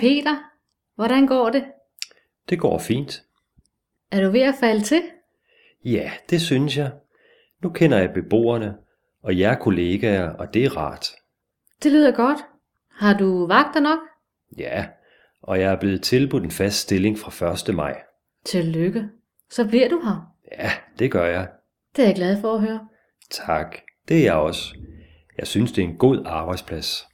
Peter. Hvordan går det? Det går fint. Er du ved at falde til? Ja, det synes jeg. Nu kender jeg beboerne og jer kollegaer, og det er rart. Det lyder godt. Har du vagter nok? Ja, og jeg er blevet tilbudt en fast stilling fra 1. maj. Tillykke. Så bliver du her. Ja, det gør jeg. Det er jeg glad for at høre. Tak. Det er jeg også. Jeg synes, det er en god arbejdsplads.